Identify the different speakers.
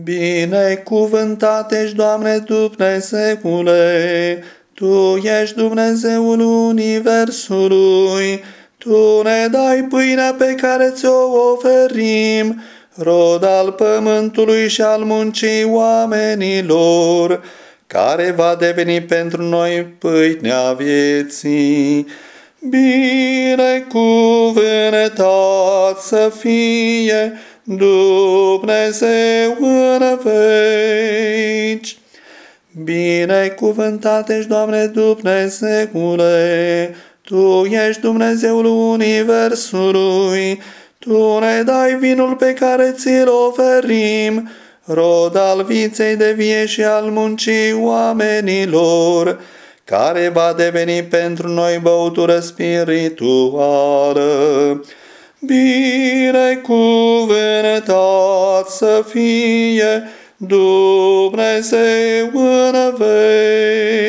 Speaker 1: Binecuvântat ești, Doamne Dumnezeule, Tu ești Dumnezeul Universului, Tu ne dai pâinea pe care ți-o oferim, rod al pământului și al muncii oamenilor, care va deveni pentru noi pâinea vieții. Binecuvântat să fie Dumnezeu în veci. Binecuvântat ești, Doamne Dumnezeule, Tu ești Dumnezeul Universului, Tu ne dai vinul pe care ți-l oferim, rod al viței de vie și al muncii oamenilor, care va deveni pentru noi băutură spirituală. Binecuvântat să fie Dumnezeu în veci.